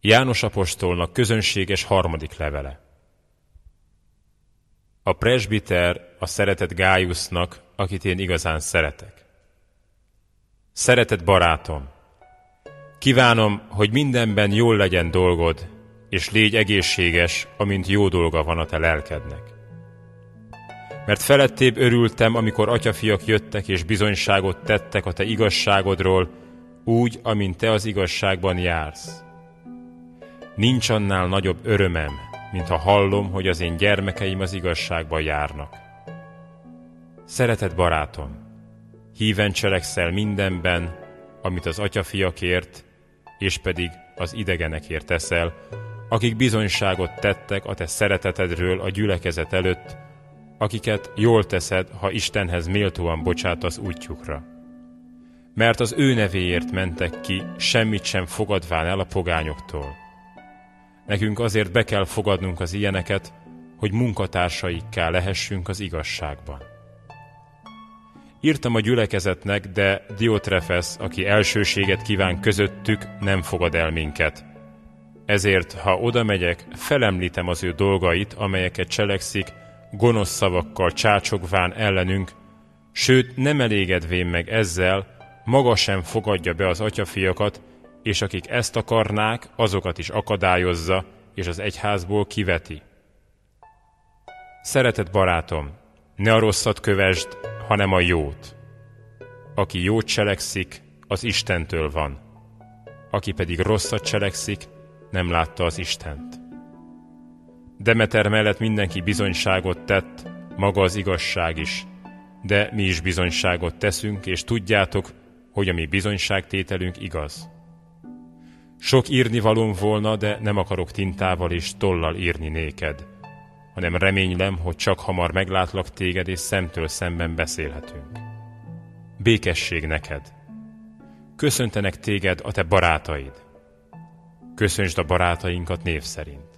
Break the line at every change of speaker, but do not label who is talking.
János apostolnak közönséges harmadik levele. A presbiter a szeretett Gájusznak, akit én igazán szeretek. Szeretett barátom, kívánom, hogy mindenben jól legyen dolgod, és légy egészséges, amint jó dolga van a te lelkednek. Mert felettébb örültem, amikor atyafiak jöttek és bizonyságot tettek a te igazságodról, úgy, amint te az igazságban jársz. Nincs annál nagyobb örömem, mint ha hallom, hogy az én gyermekeim az igazságban járnak. Szeretett barátom, híven cselekszel mindenben, amit az atyafiakért, és pedig az idegenekért teszel, akik bizonyságot tettek a te szeretetedről a gyülekezet előtt, akiket jól teszed, ha Istenhez méltóan bocsátasz útjukra. Mert az ő nevéért mentek ki, semmit sem fogadván el a pogányoktól. Nekünk azért be kell fogadnunk az ilyeneket, hogy munkatársaikká lehessünk az igazságban. Írtam a gyülekezetnek, de Diotrefes, aki elsőséget kíván közöttük, nem fogad el minket. Ezért, ha oda megyek, felemlítem az ő dolgait, amelyeket cselekszik, gonosz szavakkal csácsogván ellenünk, sőt nem elégedvén meg ezzel, maga sem fogadja be az atyafiakat, és akik ezt akarnák, azokat is akadályozza, és az egyházból kiveti. Szeretett barátom, ne a rosszat kövesd, hanem a jót. Aki jót cselekszik, az Istentől van. Aki pedig rosszat cselekszik, nem látta az Istent. Demeter mellett mindenki bizonyságot tett, maga az igazság is, de mi is bizonyságot teszünk, és tudjátok, hogy a mi bizonyságtételünk igaz. Sok írni valóm volna, de nem akarok tintával és tollal írni néked, hanem reménylem, hogy csak hamar meglátlak téged, és szemtől szemben beszélhetünk. Békesség neked! Köszöntenek téged a te barátaid! Köszöntsd a barátainkat név szerint!